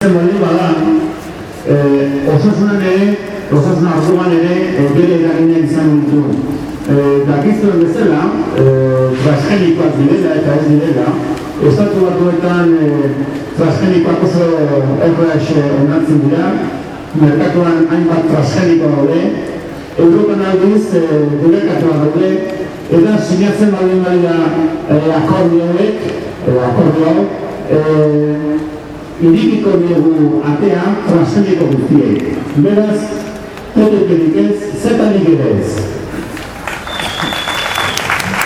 Bali bada, eh, osasunan ere, osasuna orduan ere, bere eragina izan ditu. Eh, dakizuen bezala, eh, transgenikoak direla eta ez direla, estatu batuetan eh, transgenikoak oso erraz onartzen dira, merkatuan hainbat transgeniko daude, Europan aldiz, eh, debekatuak daude, eta sinatzen baldin badira eh, akordioek, edo akordio hau, eh, irikiko dugu atea transgeniko guztiei. Beraz, totekerik ez, zetanik ere ez.